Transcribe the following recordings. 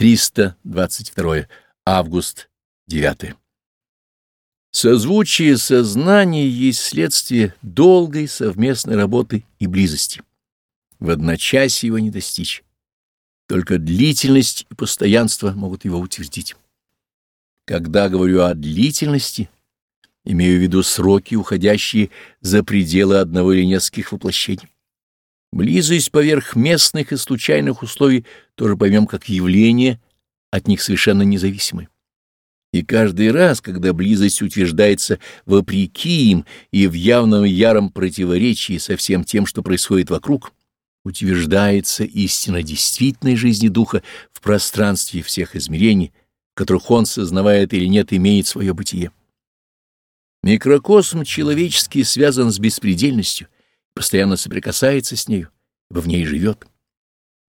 322. Август 9. Созвучие сознания есть следствие долгой совместной работы и близости. В одночасье его не достичь. Только длительность и постоянство могут его утвердить. Когда говорю о длительности, имею в виду сроки, уходящие за пределы одного или нескольких воплощений. Близость поверх местных и случайных условий тоже поймем как явление, от них совершенно независимое. И каждый раз, когда близость утверждается вопреки им и в явном яром противоречии со всем тем, что происходит вокруг, утверждается истина действительной жизни Духа в пространстве всех измерений, которых он, сознавает или нет, имеет свое бытие. Микрокосм человеческий связан с беспредельностью, постоянно соприкасается с нею, ибо в ней живет.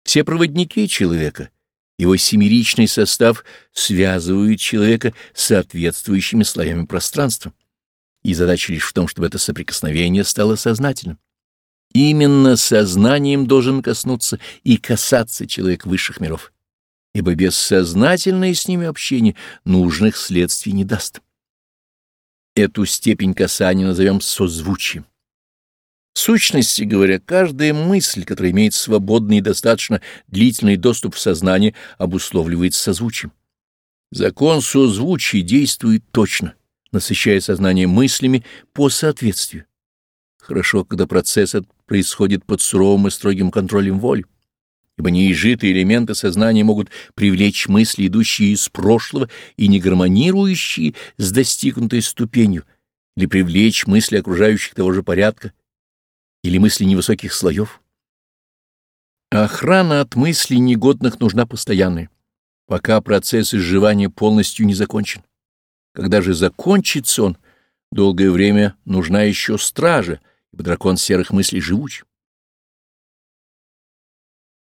Все проводники человека, его семеричный состав связывают человека с соответствующими слоями пространства, и задача лишь в том, чтобы это соприкосновение стало сознательным. Именно сознанием должен коснуться и касаться человек высших миров, ибо бессознательное с ними общение нужных следствий не даст. Эту степень касания назовем созвучием. В сущности говоря, каждая мысль, которая имеет свободный и достаточно длительный доступ в сознание, обусловливается созвучием. Закон созвучия действует точно, насыщая сознание мыслями по соответствию. Хорошо, когда процесс этот происходит под суровым и строгим контролем воли, ибо неизжитые элементы сознания могут привлечь мысли, идущие из прошлого и не гармонирующие с достигнутой ступенью, или привлечь мысли окружающих того же порядка, или мысли невысоких слоев. Охрана от мыслей негодных нужна постоянная, пока процесс изживания полностью не закончен. Когда же закончится он, долгое время нужна еще стража, ибо дракон серых мыслей живуч.